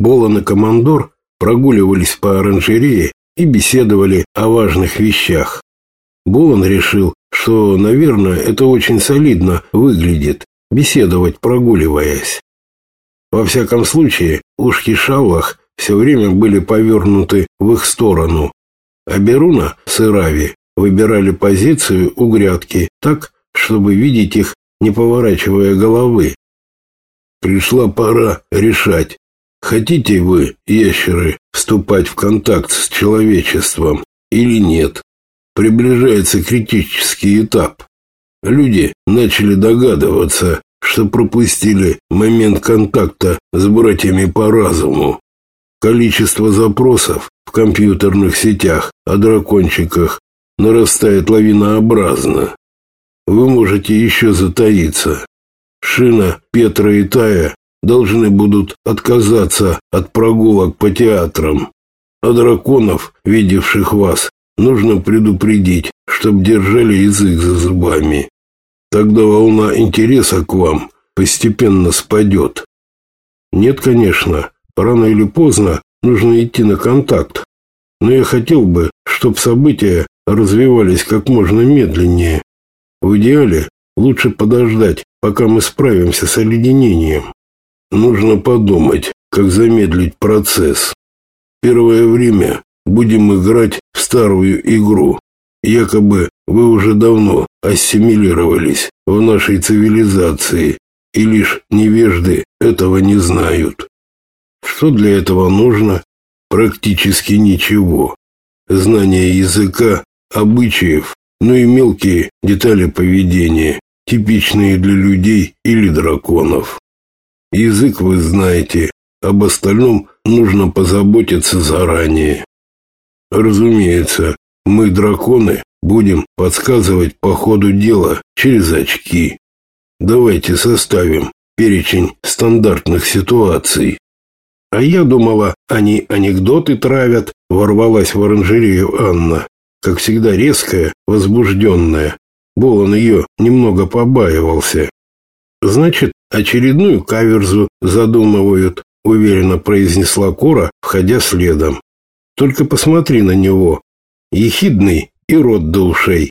Болон и командор прогуливались по оранжерее и беседовали о важных вещах. Болон решил, что, наверное, это очень солидно выглядит беседовать, прогуливаясь. Во всяком случае, ушки Шаллах все время были повернуты в их сторону, а Беруна с Ирави выбирали позицию у грядки так, чтобы видеть их, не поворачивая головы. Пришла пора решать, хотите вы, ящеры, вступать в контакт с человечеством или нет. Приближается критический этап. Люди начали догадываться, что пропустили момент контакта с братьями по разуму. Количество запросов в компьютерных сетях о дракончиках нарастает лавинообразно. Вы можете еще затаиться. Шина, Петра и Тая должны будут отказаться от прогулок по театрам. А драконов, видевших вас, нужно предупредить, чтоб держали язык за зубами. Тогда волна интереса к вам постепенно спадет. Нет, конечно, рано или поздно нужно идти на контакт. Но я хотел бы, чтобы события развивались как можно медленнее. В идеале лучше подождать, пока мы справимся с оледенением. Нужно подумать, как замедлить процесс. Первое время будем играть в старую игру. Якобы вы уже давно ассимилировались в нашей цивилизации, и лишь невежды этого не знают. Что для этого нужно? Практически ничего. Знание языка, обычаев, ну и мелкие детали поведения, типичные для людей или драконов. Язык вы знаете, об остальном нужно позаботиться заранее. Разумеется, мы, драконы, будем подсказывать по ходу дела через очки. Давайте составим перечень стандартных ситуаций. А я думала, они анекдоты травят, ворвалась в оранжерею Анна, как всегда резкая, возбужденная. Болон ее немного побаивался. Значит, очередную каверзу задумывают, уверенно произнесла Кора, входя следом. Только посмотри на него, ехидный и рот до ушей.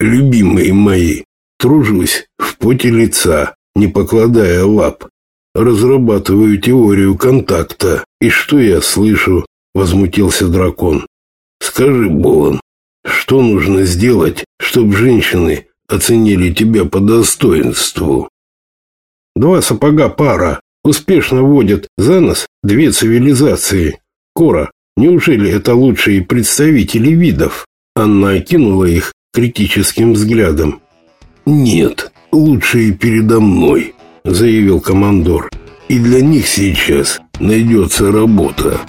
Любимые мои, тружусь в поте лица, не покладая лап. Разрабатываю теорию контакта. И что я слышу? Возмутился дракон. Скажи, Болон, что нужно сделать, чтобы женщины оценили тебя по достоинству? Два сапога пара успешно водят за нос две цивилизации. Кора, Неужели это лучшие представители видов? Анна окинула их критическим взглядом. Нет, лучшие передо мной, заявил командор. И для них сейчас найдется работа.